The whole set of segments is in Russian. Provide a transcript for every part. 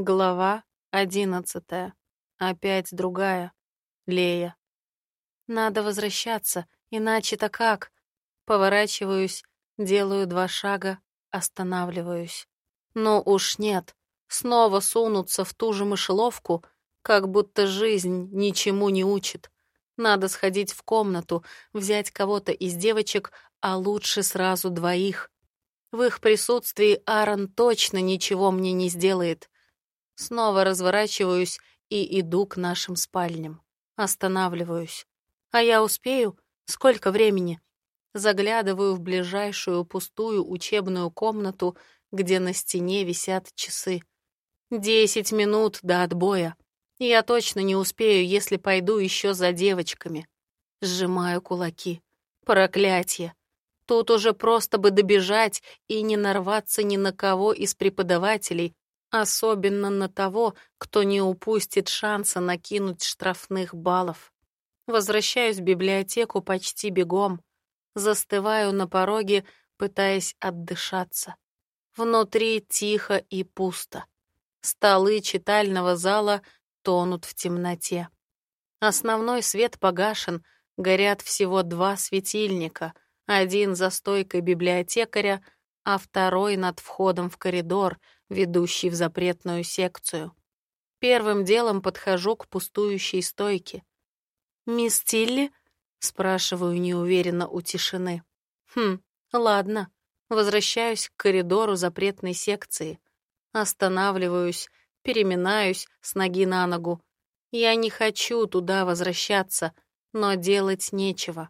Глава одиннадцатая. Опять другая. Лея. Надо возвращаться, иначе-то как? Поворачиваюсь, делаю два шага, останавливаюсь. Но уж нет. Снова сунуться в ту же мышеловку, как будто жизнь ничему не учит. Надо сходить в комнату, взять кого-то из девочек, а лучше сразу двоих. В их присутствии Аарон точно ничего мне не сделает. Снова разворачиваюсь и иду к нашим спальням. Останавливаюсь. А я успею? Сколько времени? Заглядываю в ближайшую пустую учебную комнату, где на стене висят часы. Десять минут до отбоя. Я точно не успею, если пойду еще за девочками. Сжимаю кулаки. Проклятье. Тут уже просто бы добежать и не нарваться ни на кого из преподавателей, особенно на того, кто не упустит шанса накинуть штрафных баллов. Возвращаюсь в библиотеку почти бегом. Застываю на пороге, пытаясь отдышаться. Внутри тихо и пусто. Столы читального зала — тонут в темноте. Основной свет погашен, горят всего два светильника, один за стойкой библиотекаря, а второй над входом в коридор, ведущий в запретную секцию. Первым делом подхожу к пустующей стойке. «Мисс Тилли?» — спрашиваю неуверенно у тишины. «Хм, ладно». Возвращаюсь к коридору запретной секции. Останавливаюсь, переминаюсь с ноги на ногу. Я не хочу туда возвращаться, но делать нечего.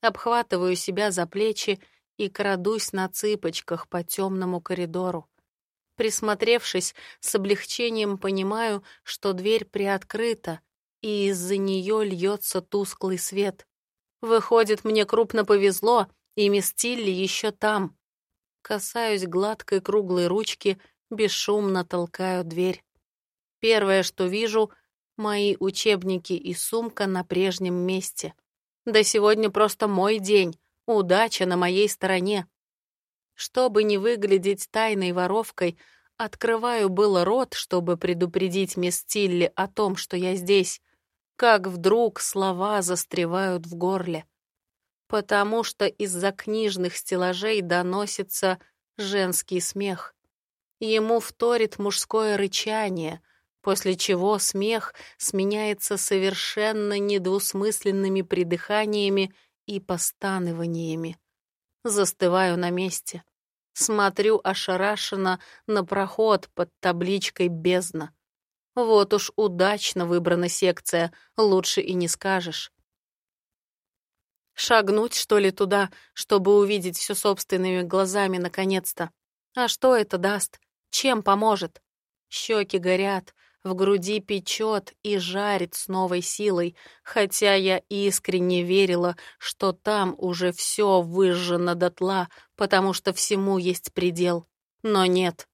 Обхватываю себя за плечи и крадусь на цыпочках по темному коридору. Присмотревшись, с облегчением понимаю, что дверь приоткрыта, и из-за нее льется тусклый свет. Выходит, мне крупно повезло, и мисс Тилли еще там. Касаюсь гладкой круглой ручки, бесшумно толкаю дверь. Первое, что вижу — мои учебники и сумка на прежнем месте. Да сегодня просто мой день, удача на моей стороне. Чтобы не выглядеть тайной воровкой, открываю было рот, чтобы предупредить мисс Тилли о том, что я здесь, как вдруг слова застревают в горле. Потому что из-за книжных стеллажей доносится женский смех. Ему вторит мужское рычание — после чего смех сменяется совершенно недвусмысленными придыханиями и постанываниями. Застываю на месте. Смотрю ошарашенно на проход под табличкой «Бездна». Вот уж удачно выбрана секция, лучше и не скажешь. Шагнуть, что ли, туда, чтобы увидеть все собственными глазами наконец-то? А что это даст? Чем поможет? Щеки горят, в груди печет и жарит с новой силой, хотя я искренне верила, что там уже все выжжено дотла, потому что всему есть предел. Но нет.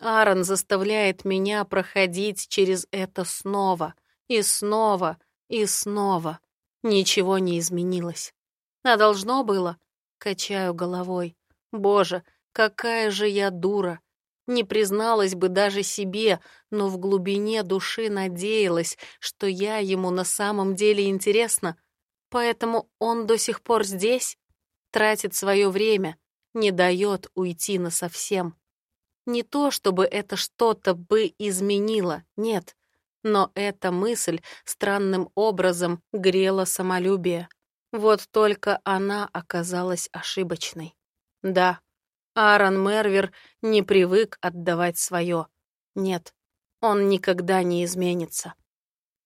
Аарон заставляет меня проходить через это снова, и снова, и снова. Ничего не изменилось. А должно было? Качаю головой. Боже, какая же я дура. Не призналась бы даже себе, но в глубине души надеялась, что я ему на самом деле интересна. Поэтому он до сих пор здесь, тратит свое время, не дает уйти насовсем. Не то, чтобы это что-то бы изменило, нет. Но эта мысль странным образом грела самолюбие. Вот только она оказалась ошибочной. Да, Аарон Мервер не привык отдавать свое. Нет, он никогда не изменится.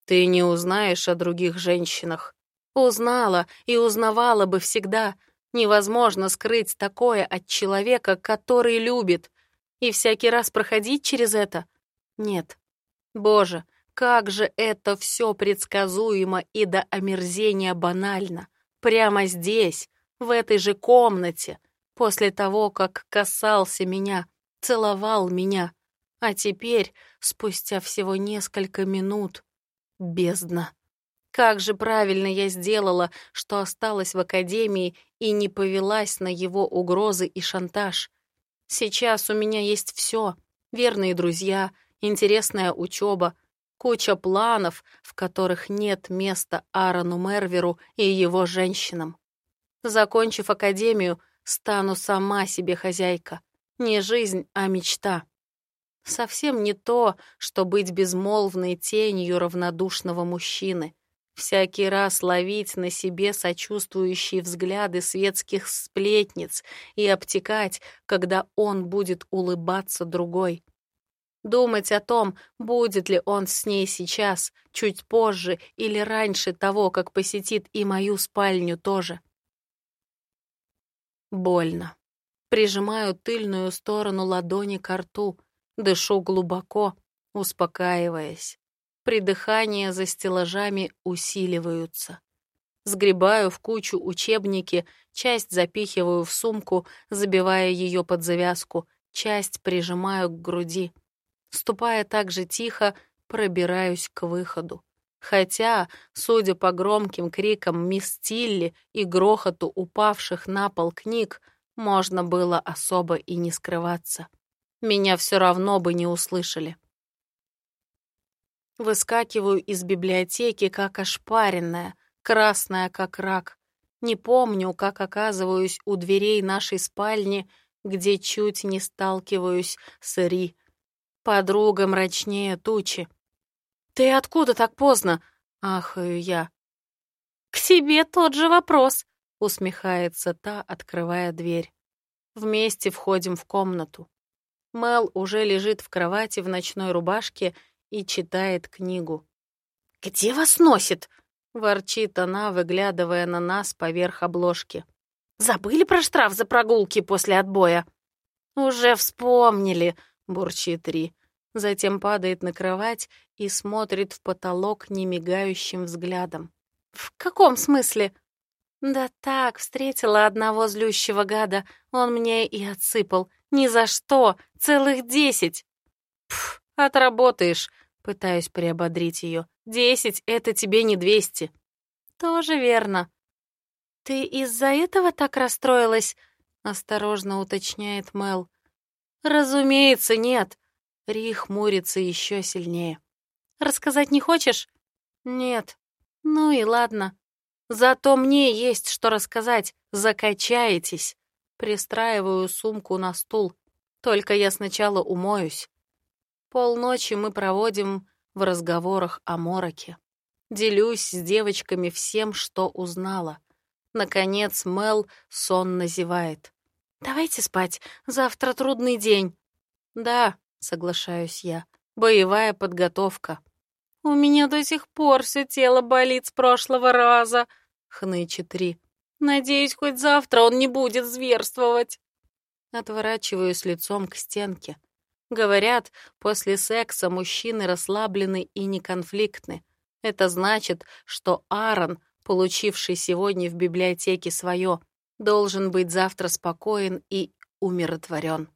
Ты не узнаешь о других женщинах. Узнала и узнавала бы всегда. Невозможно скрыть такое от человека, который любит. И всякий раз проходить через это? Нет. Боже, как же это все предсказуемо и до омерзения банально. Прямо здесь, в этой же комнате — после того, как касался меня, целовал меня, а теперь, спустя всего несколько минут, бездна. Как же правильно я сделала, что осталась в академии и не повелась на его угрозы и шантаж. Сейчас у меня есть все: верные друзья, интересная учеба, куча планов, в которых нет места Аарону Мерверу и его женщинам. Закончив академию, стану сама себе хозяйка. Не жизнь, а мечта. Совсем не то, что быть безмолвной тенью равнодушного мужчины. Всякий раз ловить на себе сочувствующие взгляды светских сплетниц и обтекать, когда он будет улыбаться другой. Думать о том, будет ли он с ней сейчас, чуть позже или раньше того, как посетит и мою спальню тоже. Больно. Прижимаю тыльную сторону ладони к рту, дышу глубоко, успокаиваясь. Придыхания за стеллажами усиливаются. Сгребаю в кучу учебники, часть запихиваю в сумку, забивая ее под завязку, часть прижимаю к груди. Ступая так же тихо, пробираюсь к выходу. Хотя, судя по громким крикам мисс Тилли и грохоту упавших на пол книг, можно было особо и не скрываться. Меня все равно бы не услышали. Выскакиваю из библиотеки, как ошпаренная, красная, как рак. Не помню, как оказываюсь у дверей нашей спальни, где чуть не сталкиваюсь с Ри, Подруга мрачнее тучи. «Ты откуда так поздно?» — ахаю я. «К себе тот же вопрос», — усмехается та, открывая дверь. Вместе входим в комнату. Мел уже лежит в кровати в ночной рубашке и читает книгу. «Где вас носит?» — ворчит она, выглядывая на нас поверх обложки. «Забыли про штраф за прогулки после отбоя?» «Уже вспомнили», бурчит Ри. Затем падает на кровать и смотрит в потолок немигающим взглядом. «В каком смысле?» «Да так, встретила одного злющего гада, он мне и отсыпал. Ни за что, целых десять!» «Пф, отработаешь», — пытаюсь приободрить ее. «Десять — это тебе не двести». «Тоже верно». «Ты из-за этого так расстроилась?» — осторожно уточняет Мел. «Разумеется, нет». Ри хмурится еще сильнее. «Рассказать не хочешь?» «Нет». «Ну и ладно. Зато мне есть что рассказать. Закачаетесь». Пристраиваю сумку на стул. Только я сначала умоюсь. Полночи мы проводим в разговорах о мороке. Делюсь с девочками всем, что узнала. Наконец Мел сонно зевает. «Давайте спать, завтра трудный день». «Да», — соглашаюсь я, — «боевая подготовка». «У меня до сих пор все тело болит с прошлого раза», — хнычет Ри. «Надеюсь, хоть завтра он не будет зверствовать». Отворачиваюсь лицом к стенке. Говорят, после секса мужчины расслаблены и неконфликтны. Это значит, что Аарон, получивший сегодня в библиотеке свое, должен быть завтра спокоен и умиротворен.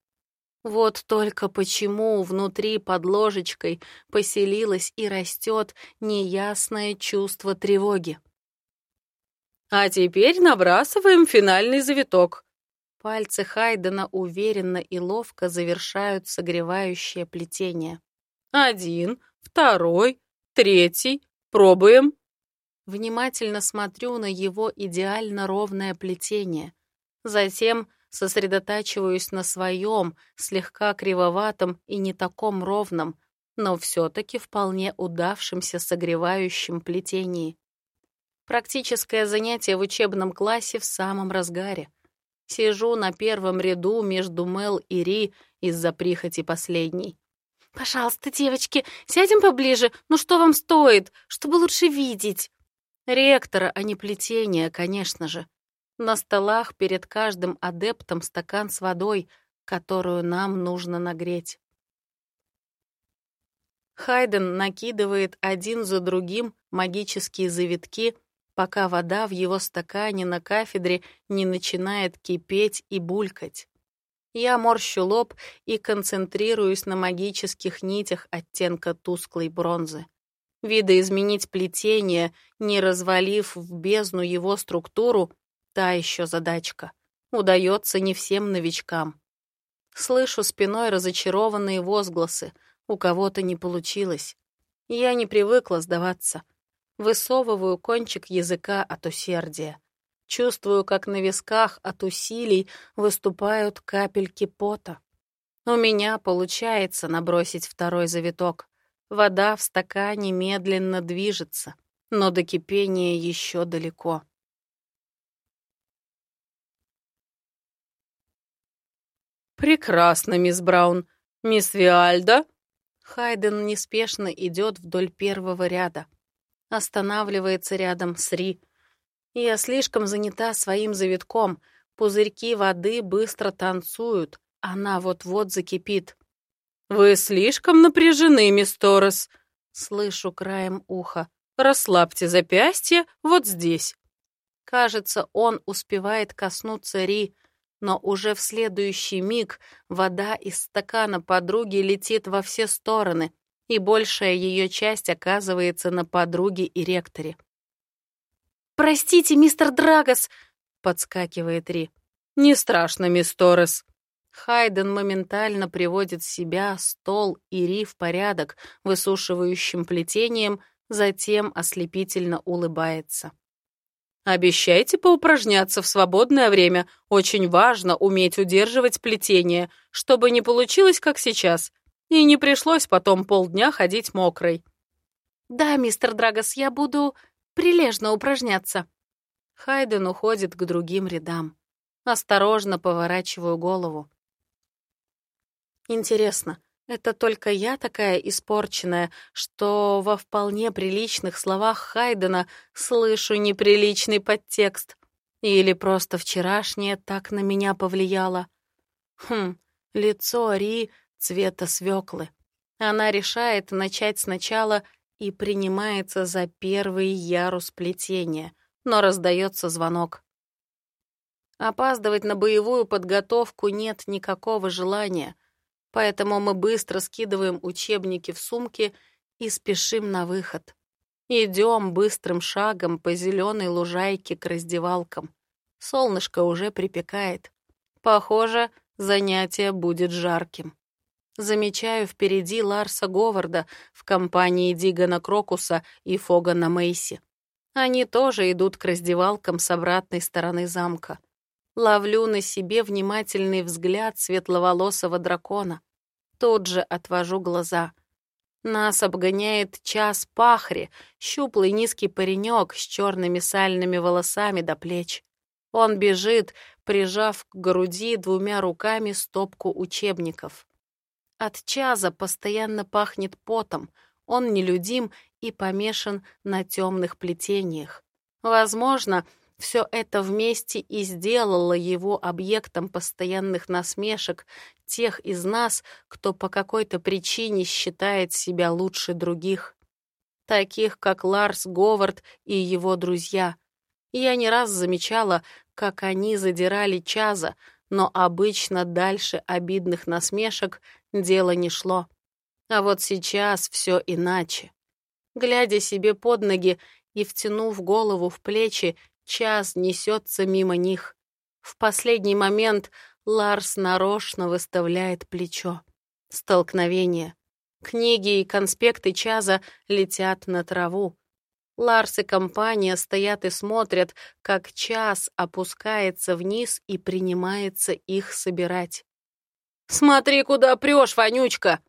Вот только почему внутри под ложечкой поселилось и растет неясное чувство тревоги. А теперь набрасываем финальный завиток. Пальцы Хайдена уверенно и ловко завершают согревающее плетение. Один, второй, третий. Пробуем. Внимательно смотрю на его идеально ровное плетение. Затем сосредотачиваюсь на своем, слегка кривоватом и не таком ровном, но все-таки вполне удавшемся согревающем плетении. Практическое занятие в учебном классе в самом разгаре. Сижу на первом ряду между Мел и Ри из-за прихоти последней. «Пожалуйста, девочки, сядем поближе. Ну что вам стоит, чтобы лучше видеть?» Ректора, а не плетение, конечно же. На столах перед каждым адептом стакан с водой, которую нам нужно нагреть. Хайден накидывает один за другим магические завитки, пока вода в его стакане на кафедре не начинает кипеть и булькать. Я морщу лоб и концентрируюсь на магических нитях оттенка тусклой бронзы видоизменить плетение, не развалив в бездну его структуру, та еще задачка. Удается не всем новичкам. Слышу спиной разочарованные возгласы. У кого-то не получилось. Я не привыкла сдаваться. Высовываю кончик языка от усердия. Чувствую, как на висках от усилий выступают капельки пота. У меня получается набросить второй завиток. Вода в стакане медленно движется, но до кипения еще далеко. «Прекрасно, мисс Браун. Мисс Виальда?» Хайден неспешно идет вдоль первого ряда. Останавливается рядом с Ри. Я слишком занята своим завитком. Пузырьки воды быстро танцуют. Она вот-вот закипит. «Вы слишком напряжены, мисс Торрес», — слышу краем уха. «Расслабьте запястье вот здесь». Кажется, он успевает коснуться Ри, но уже в следующий миг вода из стакана подруги летит во все стороны, и большая ее часть оказывается на подруге и ректоре. «Простите, мистер Драгос!» — подскакивает Ри. «Не страшно, мисс Торрес». Хайден моментально приводит себя, стол и Ри в порядок, высушивающим плетением, затем ослепительно улыбается. Обещайте поупражняться в свободное время. Очень важно уметь удерживать плетение, чтобы не получилось, как сейчас, и не пришлось потом полдня ходить мокрой. Да, мистер Драгос, я буду прилежно упражняться. Хайден уходит к другим рядам. Осторожно поворачиваю голову. Интересно, это только я такая испорченная, что во вполне приличных словах Хайдена слышу неприличный подтекст. Или просто вчерашнее так на меня повлияло. Хм, лицо Ри цвета свеклы. Она решает начать сначала и принимается за первый ярус плетения, но раздается звонок. Опаздывать на боевую подготовку нет никакого желания — поэтому мы быстро скидываем учебники в сумки и спешим на выход. Идем быстрым шагом по зеленой лужайке к раздевалкам. Солнышко уже припекает. Похоже, занятие будет жарким. Замечаю впереди Ларса Говарда в компании Дигана Крокуса и Фогана Мейси. Они тоже идут к раздевалкам с обратной стороны замка. Ловлю на себе внимательный взгляд светловолосого дракона. Тут же отвожу глаза. Нас обгоняет час пахри, щуплый низкий паренек с черными сальными волосами до плеч. Он бежит, прижав к груди двумя руками стопку учебников. От чаза постоянно пахнет потом, он нелюдим и помешан на темных плетениях. Возможно, все это вместе и сделало его объектом постоянных насмешек тех из нас, кто по какой-то причине считает себя лучше других. Таких, как Ларс Говард и его друзья. Я не раз замечала, как они задирали Чаза, но обычно дальше обидных насмешек дело не шло. А вот сейчас все иначе. Глядя себе под ноги и втянув голову в плечи, Час несется мимо них. В последний момент Ларс нарочно выставляет плечо. Столкновение. Книги и конспекты Чаза летят на траву. Ларс и компания стоят и смотрят, как час опускается вниз и принимается их собирать. «Смотри, куда прешь, вонючка!»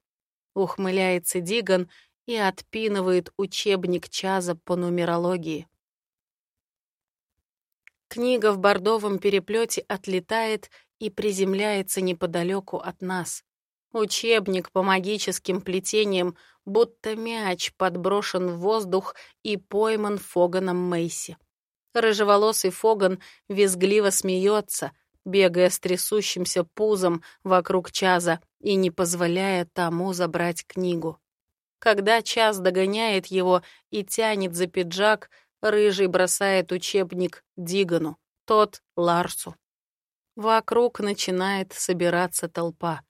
Ухмыляется Диган и отпинывает учебник Чаза по нумерологии. Книга в бордовом переплете отлетает и приземляется неподалеку от нас. Учебник по магическим плетениям, будто мяч, подброшен в воздух и пойман Фоганом Мейси. Рыжеволосый Фоган визгливо смеется, бегая с трясущимся пузом вокруг Чаза и не позволяя тому забрать книгу. Когда Чаз догоняет его и тянет за пиджак, Рыжий бросает учебник Дигану, тот — Ларсу. Вокруг начинает собираться толпа.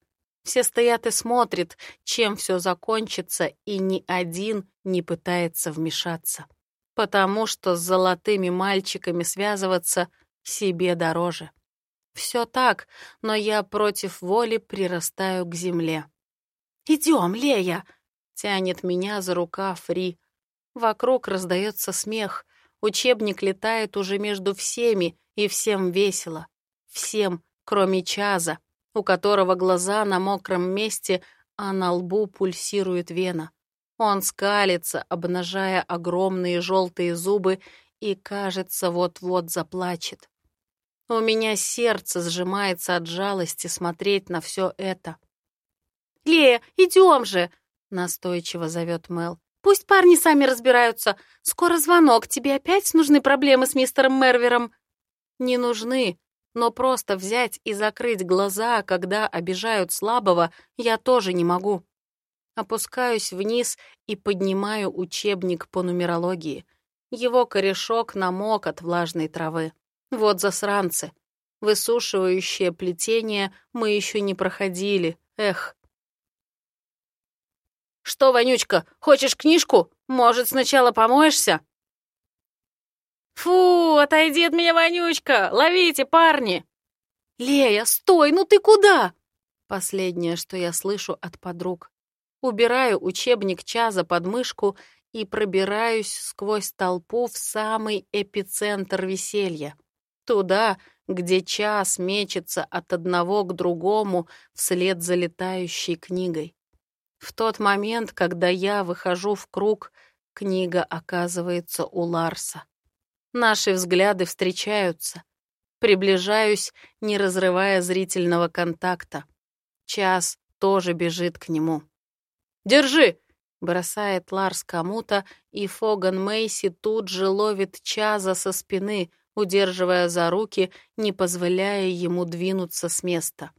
Все стоят и смотрят, чем все закончится, и ни один не пытается вмешаться. Потому что с золотыми мальчиками связываться себе дороже. Все так, но я против воли прирастаю к земле. «Идем, Лея!» — тянет меня за рукав Ри. Вокруг раздается смех. Учебник летает уже между всеми, и всем весело. Всем, кроме Чаза, у которого глаза на мокром месте, а на лбу пульсирует вена. Он скалится, обнажая огромные желтые зубы, и, кажется, вот-вот заплачет. У меня сердце сжимается от жалости смотреть на все это. «Лея, идем же!» — настойчиво зовет Мел. «Пусть парни сами разбираются. Скоро звонок. Тебе опять нужны проблемы с мистером Мервером?» «Не нужны, но просто взять и закрыть глаза, когда обижают слабого, я тоже не могу». Опускаюсь вниз и поднимаю учебник по нумерологии. Его корешок намок от влажной травы. Вот засранцы. Высушивающее плетение мы еще не проходили. Эх. «Что, Вонючка, хочешь книжку? Может, сначала помоешься?» «Фу, отойди от меня, Вонючка! Ловите, парни!» «Лея, стой, ну ты куда?» Последнее, что я слышу от подруг. Убираю учебник Чаза под мышку и пробираюсь сквозь толпу в самый эпицентр веселья. Туда, где час мечется от одного к другому вслед за летающей книгой. В тот момент, когда я выхожу в круг, книга оказывается у Ларса. Наши взгляды встречаются. Приближаюсь, не разрывая зрительного контакта. Час тоже бежит к нему. «Держи!» — бросает Ларс кому-то, и Фоган Мейси тут же ловит Чаза со спины, удерживая за руки, не позволяя ему двинуться с места.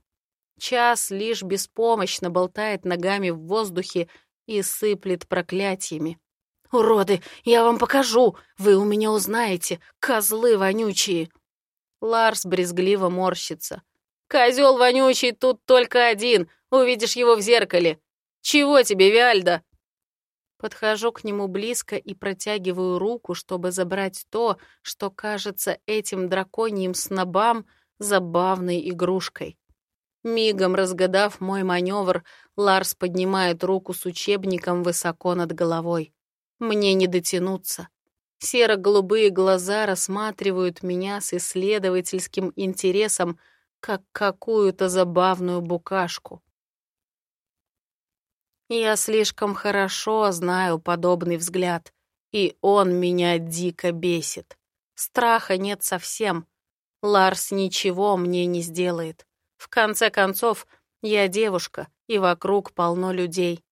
Час лишь беспомощно болтает ногами в воздухе и сыплет проклятиями. «Уроды, я вам покажу! Вы у меня узнаете! Козлы вонючие!» Ларс брезгливо морщится. «Козел вонючий тут только один! Увидишь его в зеркале! Чего тебе, Виальда?» Подхожу к нему близко и протягиваю руку, чтобы забрать то, что кажется этим драконьим снобам забавной игрушкой. Мигом разгадав мой маневр, Ларс поднимает руку с учебником высоко над головой. Мне не дотянуться. Серо-голубые глаза рассматривают меня с исследовательским интересом, как какую-то забавную букашку. Я слишком хорошо знаю подобный взгляд, и он меня дико бесит. Страха нет совсем. Ларс ничего мне не сделает. В конце концов, я девушка, и вокруг полно людей.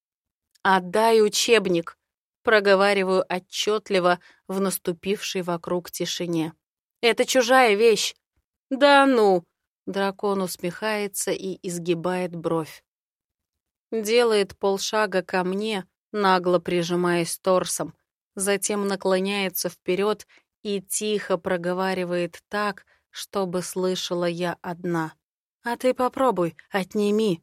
«Отдай учебник», — проговариваю отчетливо в наступившей вокруг тишине. «Это чужая вещь». «Да ну!» — дракон усмехается и изгибает бровь. Делает полшага ко мне, нагло прижимаясь торсом, затем наклоняется вперед и тихо проговаривает так, чтобы слышала я одна. «А ты попробуй, отними».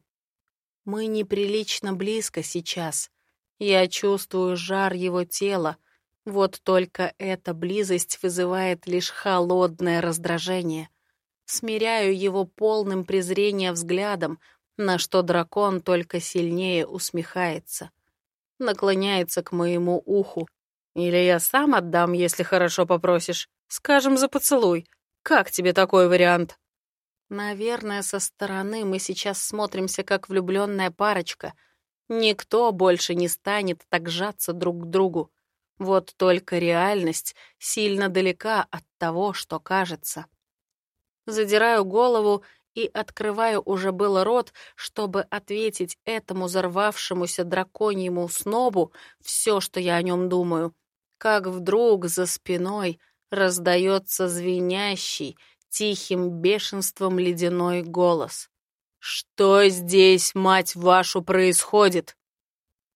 Мы неприлично близко сейчас. Я чувствую жар его тела, вот только эта близость вызывает лишь холодное раздражение. Смиряю его полным презрения взглядом, на что дракон только сильнее усмехается. Наклоняется к моему уху. Или я сам отдам, если хорошо попросишь. Скажем, за поцелуй. Как тебе такой вариант? Наверное, со стороны мы сейчас смотримся как влюбленная парочка. Никто больше не станет так жаться друг к другу. Вот только реальность сильно далека от того, что кажется. Задираю голову и открываю уже было рот, чтобы ответить этому взорвавшемуся драконьему снобу все, что я о нем думаю, как вдруг за спиной раздается звенящий, тихим бешенством ледяной голос. «Что здесь, мать вашу, происходит?»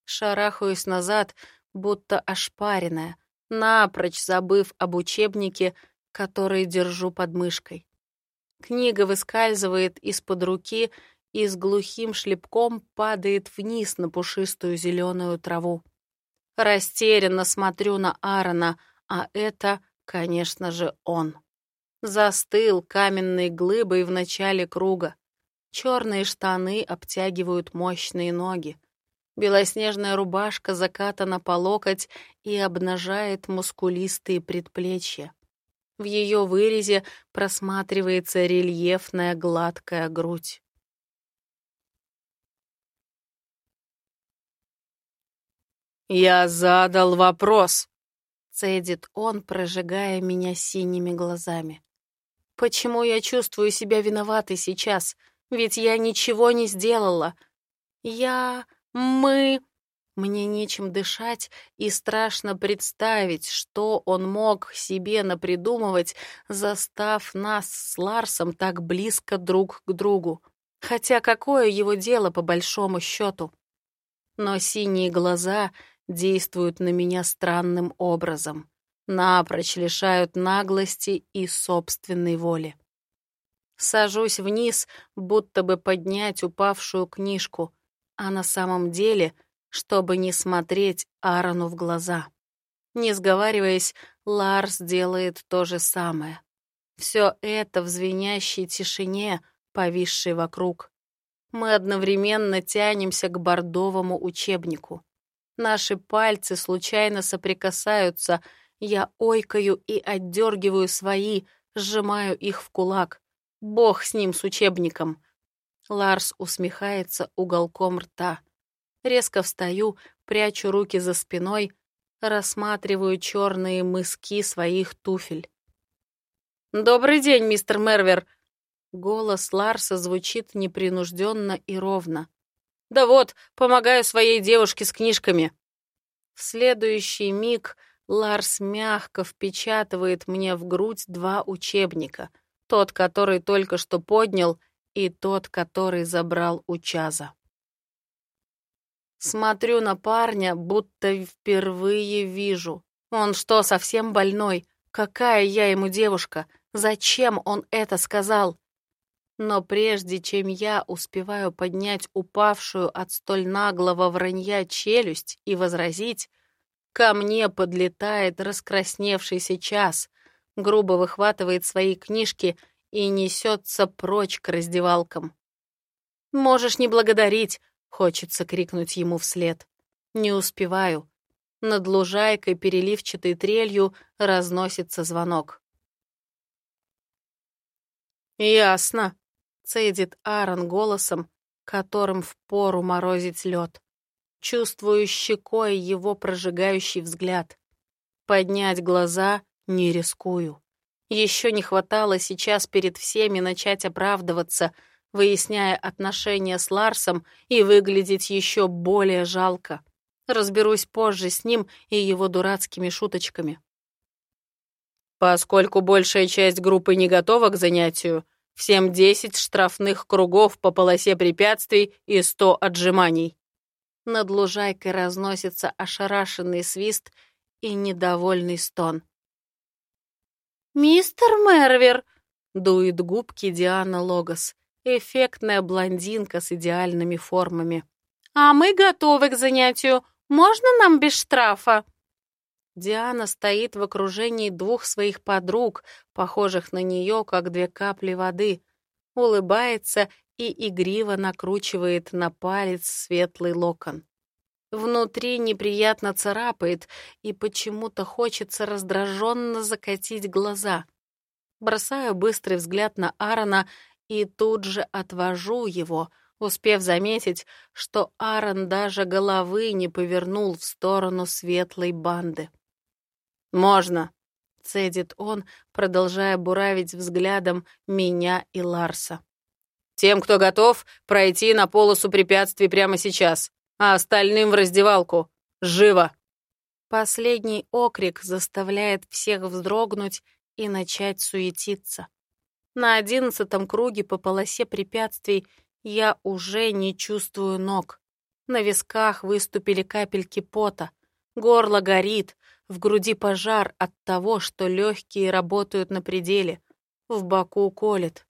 Шарахаюсь назад, будто ошпаренная, напрочь забыв об учебнике, который держу под мышкой. Книга выскальзывает из-под руки и с глухим шлепком падает вниз на пушистую зеленую траву. Растерянно смотрю на Аарона, а это, конечно же, он. Застыл каменной глыбой в начале круга. Черные штаны обтягивают мощные ноги. Белоснежная рубашка закатана по локоть и обнажает мускулистые предплечья. В ее вырезе просматривается рельефная гладкая грудь. «Я задал вопрос», — цедит он, прожигая меня синими глазами. «Почему я чувствую себя виноватой сейчас? Ведь я ничего не сделала. Я... мы...» Мне нечем дышать, и страшно представить, что он мог себе напридумывать, застав нас с Ларсом так близко друг к другу. Хотя какое его дело по большому счету? Но синие глаза действуют на меня странным образом, напрочь лишают наглости и собственной воли. Сажусь вниз, будто бы поднять упавшую книжку, а на самом деле, чтобы не смотреть Аарону в глаза. Не сговариваясь, Ларс делает то же самое. Все это в звенящей тишине, повисшей вокруг. Мы одновременно тянемся к бордовому учебнику. Наши пальцы случайно соприкасаются. Я ойкаю и отдергиваю свои, сжимаю их в кулак. Бог с ним, с учебником. Ларс усмехается уголком рта. Резко встаю, прячу руки за спиной, рассматриваю черные мыски своих туфель. «Добрый день, мистер Мервер!» Голос Ларса звучит непринужденно и ровно. Да вот, помогаю своей девушке с книжками. В следующий миг Ларс мягко впечатывает мне в грудь два учебника. Тот, который только что поднял, и тот, который забрал у Чаза. Смотрю на парня, будто впервые вижу. Он что, совсем больной? Какая я ему девушка? Зачем он это сказал? Но прежде чем я успеваю поднять упавшую от столь наглого вранья челюсть и возразить, ко мне подлетает раскрасневшийся час, грубо выхватывает свои книжки и несется прочь к раздевалкам. «Можешь не благодарить», — хочется крикнуть ему вслед. Не успеваю. Над лужайкой переливчатой трелью разносится звонок. «Ясно», цедит Аарон голосом, которым впору морозить лед. Чувствую щекой его прожигающий взгляд. Поднять глаза не рискую. Еще не хватало сейчас перед всеми начать оправдываться, выясняя отношения с Ларсом и выглядеть еще более жалко. Разберусь позже с ним и его дурацкими шуточками. Поскольку большая часть группы не готова к занятию, Всем 10 штрафных кругов по полосе препятствий и 100 отжиманий. Над лужайкой разносится ошарашенный свист и недовольный стон. «Мистер Мервер!» — дует губки Диана Логос, эффектная блондинка с идеальными формами. «А мы готовы к занятию. Можно нам без штрафа?» Диана стоит в окружении двух своих подруг, похожих на нее, как две капли воды, улыбается и игриво накручивает на палец светлый локон. Внутри неприятно царапает, и почему-то хочется раздраженно закатить глаза. Бросаю быстрый взгляд на Аарона и тут же отвожу его, успев заметить, что Аарон даже головы не повернул в сторону светлой банды. «Можно», — цедит он, продолжая буравить взглядом меня и Ларса. «Тем, кто готов, пройти на полосу препятствий прямо сейчас, а остальным в раздевалку. Живо!» Последний окрик заставляет всех вздрогнуть и начать суетиться. На одиннадцатом круге по полосе препятствий я уже не чувствую ног. На висках выступили капельки пота. Горло горит, в груди пожар от того, что легкие работают на пределе. В боку колет.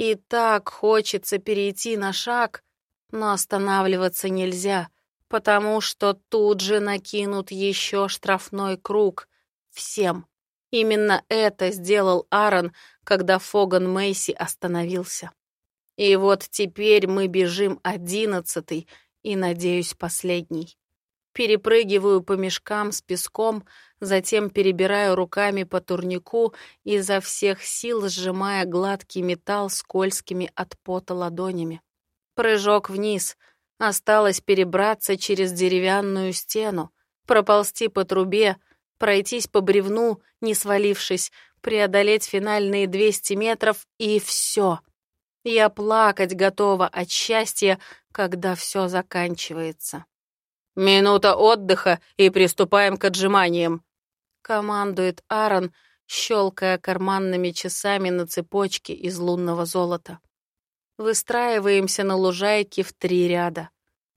И так хочется перейти на шаг, но останавливаться нельзя, потому что тут же накинут еще штрафной круг. Всем. Именно это сделал Аарон, когда Фоган Мейси остановился. И вот теперь мы бежим одиннадцатый, и, надеюсь, последний. Перепрыгиваю по мешкам с песком, затем перебираю руками по турнику, изо всех сил сжимая гладкий металл скользкими от пота ладонями. Прыжок вниз. Осталось перебраться через деревянную стену, проползти по трубе, пройтись по бревну, не свалившись, преодолеть финальные 200 метров, и все. Я плакать готова от счастья, когда все заканчивается. «Минута отдыха, и приступаем к отжиманиям», — командует Аарон, щелкая карманными часами на цепочке из лунного золота. Выстраиваемся на лужайке в три ряда.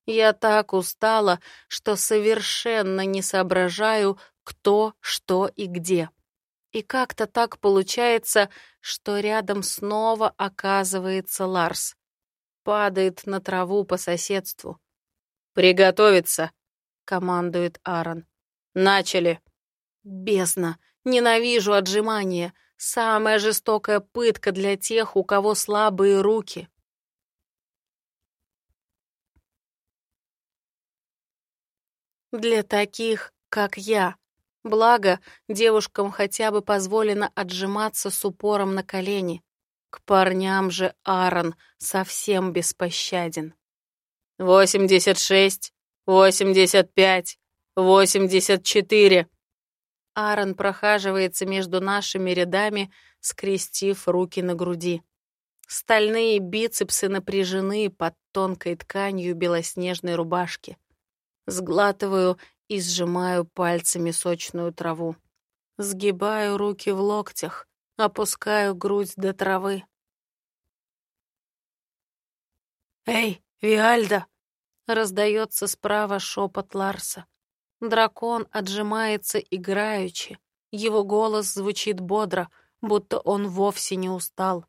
Я так устала, что совершенно не соображаю, кто, что и где. И как-то так получается, что рядом снова оказывается Ларс. Падает на траву по соседству. «Приготовиться!» — командует Аарон. «Начали!» «Бездна! Ненавижу отжимания! Самая жестокая пытка для тех, у кого слабые руки!» Для таких, как я. Благо, девушкам хотя бы позволено отжиматься с упором на колени. К парням же Аарон совсем беспощаден. «Восемьдесят шесть, восемьдесят пять, восемьдесят четыре». Аарон прохаживается между нашими рядами, скрестив руки на груди. Стальные бицепсы напряжены под тонкой тканью белоснежной рубашки. Сглатываю и сжимаю пальцами сочную траву. Сгибаю руки в локтях, опускаю грудь до травы. «Эй, Виальда!» — раздается справа шепот Ларса. Дракон отжимается играючи. Его голос звучит бодро, будто он вовсе не устал.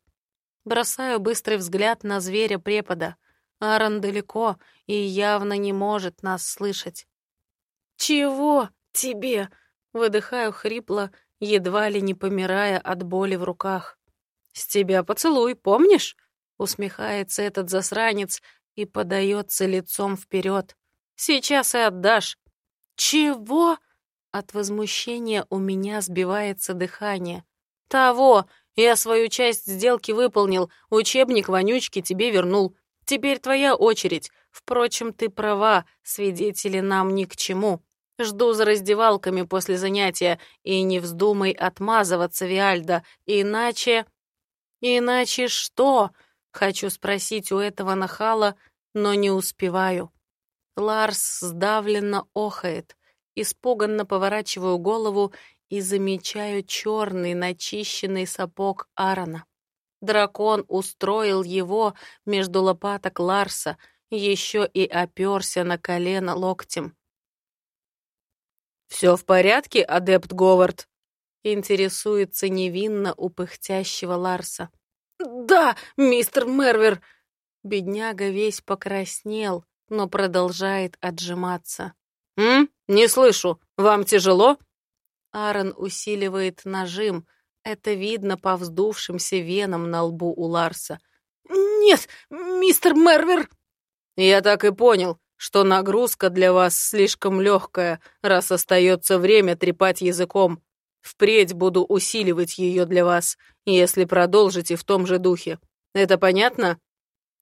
Бросаю быстрый взгляд на зверя препода. Аарон далеко и явно не может нас слышать. «Чего тебе?» — выдыхаю хрипло, едва ли не помирая от боли в руках. «С тебя поцелуй, помнишь?» — усмехается этот засранец и подается лицом вперед. «Сейчас и отдашь». «Чего?» От возмущения у меня сбивается дыхание. «Того! Я свою часть сделки выполнил, учебник вонючки тебе вернул. Теперь твоя очередь. Впрочем, ты права, свидетели нам ни к чему. Жду за раздевалками после занятия, и не вздумай отмазываться, Виальда, иначе... Иначе что? Хочу спросить у этого нахала, но не успеваю. Ларс сдавленно охает. Испуганно поворачиваю голову и замечаю черный начищенный сапог Аарона. Дракон устроил его между лопаток Ларса, еще и оперся на колено локтем. «Все в порядке, адепт Говард?» Интересуется невинно у пыхтящего Ларса. «Да, мистер Мервер!» Бедняга весь покраснел, но продолжает отжиматься. «М? Не слышу. Вам тяжело?» Аарон усиливает нажим. Это видно по вздувшимся венам на лбу у Ларса. «Нет, мистер Мервер!» «Я так и понял что нагрузка для вас слишком легкая, раз остается время трепать языком. Впредь буду усиливать ее для вас, если продолжите в том же духе. Это понятно?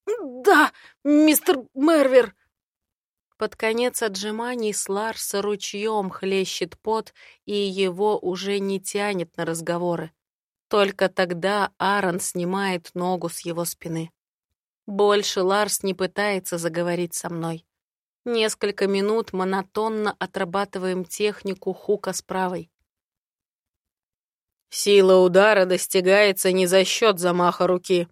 Да, мистер Мервер. Под конец отжиманий с Ларса ручьем хлещет пот, и его уже не тянет на разговоры. Только тогда Аарон снимает ногу с его спины. Больше Ларс не пытается заговорить со мной. Несколько минут монотонно отрабатываем технику хука с правой. «Сила удара достигается не за счет замаха руки»,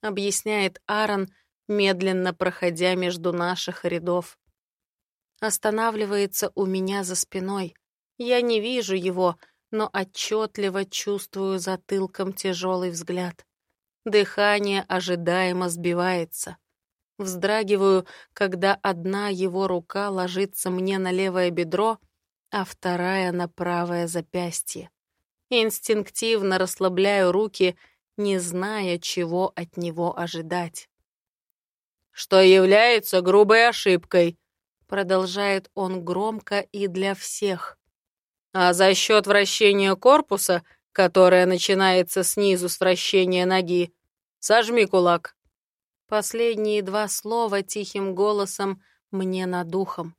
объясняет Аарон, медленно проходя между наших рядов. Останавливается у меня за спиной. Я не вижу его, но отчетливо чувствую затылком тяжелый взгляд. Дыхание ожидаемо сбивается. Вздрагиваю, когда одна его рука ложится мне на левое бедро, а вторая на правое запястье. Инстинктивно расслабляю руки, не зная, чего от него ожидать. что является грубой ошибкой», продолжает он громко и для всех. «А за счет вращения корпуса, которое начинается снизу с вращения ноги, сожми кулак». Последние два слова тихим голосом мне над ухом.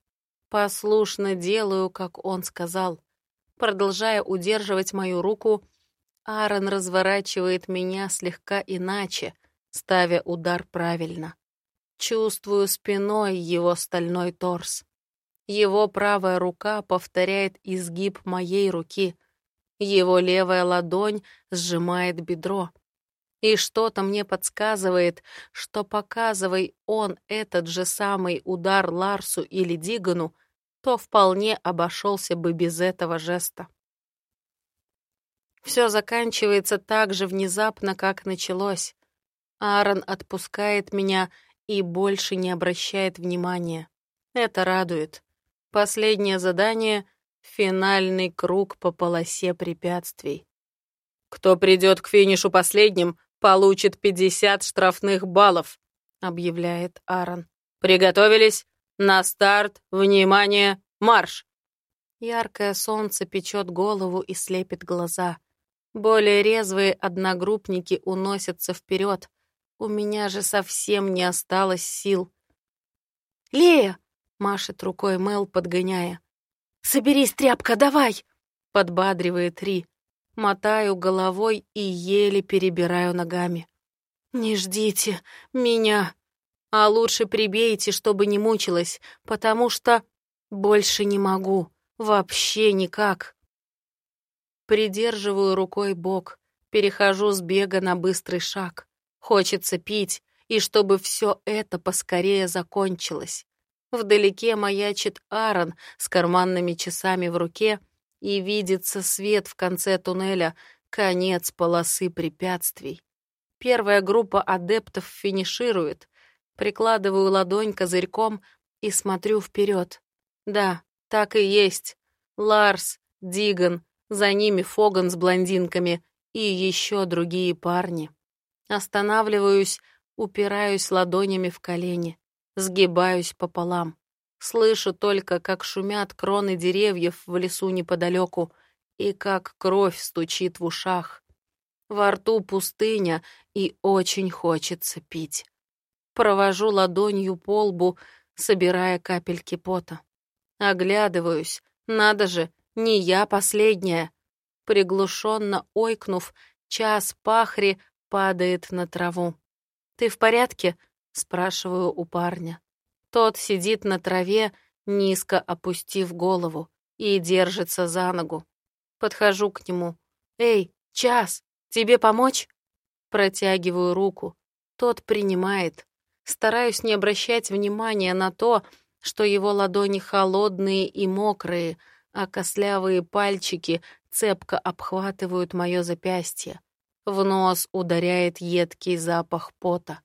Послушно делаю, как он сказал. Продолжая удерживать мою руку, Аарон разворачивает меня слегка иначе, ставя удар правильно. Чувствую спиной его стальной торс. Его правая рука повторяет изгиб моей руки. Его левая ладонь сжимает бедро. И что-то мне подсказывает, что показывай он этот же самый удар Ларсу или Дигану, то вполне обошелся бы без этого жеста. Все заканчивается так же внезапно, как началось. Аарон отпускает меня и больше не обращает внимания. Это радует. Последнее задание — финальный круг по полосе препятствий. «Кто придет к финишу последним, получит 50 штрафных баллов», — объявляет Аарон. «Приготовились? На старт! Внимание! Марш!» Яркое солнце печет голову и слепит глаза. Более резвые одногруппники уносятся вперед. У меня же совсем не осталось сил. «Лея!» — машет рукой Мел, подгоняя. «Соберись, тряпка, давай!» — подбадривает Ри. Мотаю головой и еле перебираю ногами. «Не ждите меня, а лучше прибейте, чтобы не мучилась, потому что больше не могу, вообще никак». Придерживаю рукой бок, перехожу с бега на быстрый шаг. Хочется пить, и чтобы все это поскорее закончилось. Вдалеке маячит Аарон с карманными часами в руке, и видится свет в конце туннеля, конец полосы препятствий. Первая группа адептов финиширует. Прикладываю ладонь козырьком и смотрю вперед. Да, так и есть. Ларс, Диган, за ними Фоган с блондинками и еще другие парни. Останавливаюсь, упираюсь ладонями в колени, сгибаюсь пополам. Слышу только, как шумят кроны деревьев в лесу неподалеку и как кровь стучит в ушах. Во рту пустыня, и очень хочется пить. Провожу ладонью по лбу, собирая капельки пота. Оглядываюсь. Надо же, не я последняя. Приглушенно ойкнув, час пахри падает на траву. «Ты в порядке?» — спрашиваю у парня. Тот сидит на траве, низко опустив голову, и держится за ногу. Подхожу к нему. «Эй, час, тебе помочь?» Протягиваю руку. Тот принимает. Стараюсь не обращать внимания на то, что его ладони холодные и мокрые, а костлявые пальчики цепко обхватывают мое запястье. В нос ударяет едкий запах пота.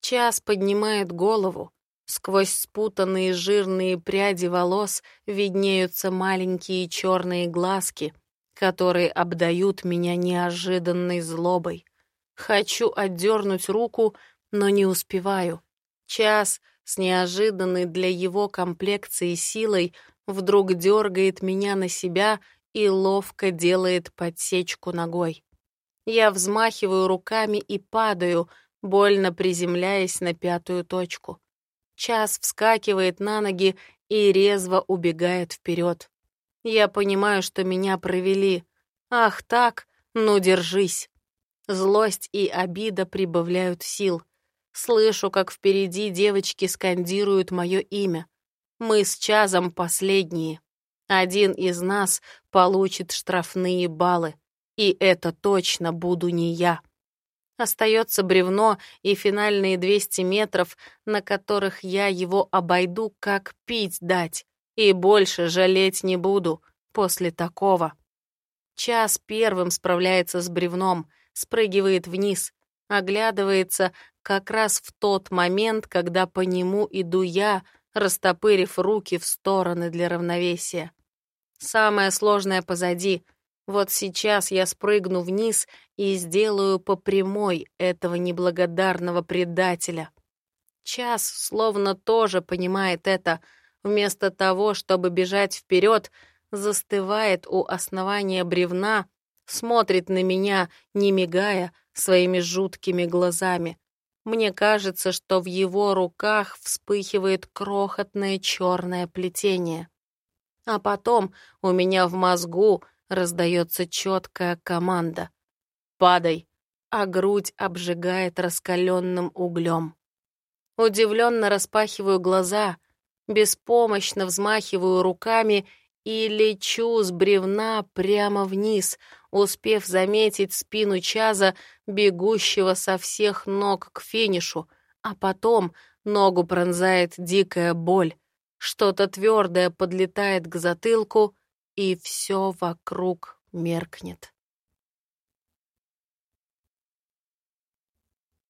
Час поднимает голову. Сквозь спутанные жирные пряди волос виднеются маленькие черные глазки, которые обдают меня неожиданной злобой. Хочу отдернуть руку, но не успеваю. Час с неожиданной для его комплекции силой вдруг дергает меня на себя и ловко делает подсечку ногой. Я взмахиваю руками и падаю, больно приземляясь на пятую точку. Час вскакивает на ноги и резво убегает вперед. Я понимаю, что меня провели. Ах так, ну держись. Злость и обида прибавляют сил. Слышу, как впереди девочки скандируют мое имя. Мы с Чазом последние. Один из нас получит штрафные баллы. И это точно буду не я. Остается бревно и финальные 200 метров, на которых я его обойду, как пить дать. И больше жалеть не буду после такого. Час первым справляется с бревном, спрыгивает вниз, оглядывается, как раз в тот момент, когда по нему иду я, растопырив руки в стороны для равновесия. Самое сложное позади. Вот сейчас я спрыгну вниз и сделаю по прямой этого неблагодарного предателя. Час словно тоже понимает это. Вместо того, чтобы бежать вперед, застывает у основания бревна, смотрит на меня, не мигая, своими жуткими глазами. Мне кажется, что в его руках вспыхивает крохотное черное плетение. А потом у меня в мозгу раздается четкая команда. «Падай!» а грудь обжигает раскаленным углем. Удивленно распахиваю глаза, беспомощно взмахиваю руками и лечу с бревна прямо вниз, успев заметить спину Чаза, бегущего со всех ног к финишу, а потом ногу пронзает дикая боль. Что-то твердое подлетает к затылку, и все вокруг меркнет.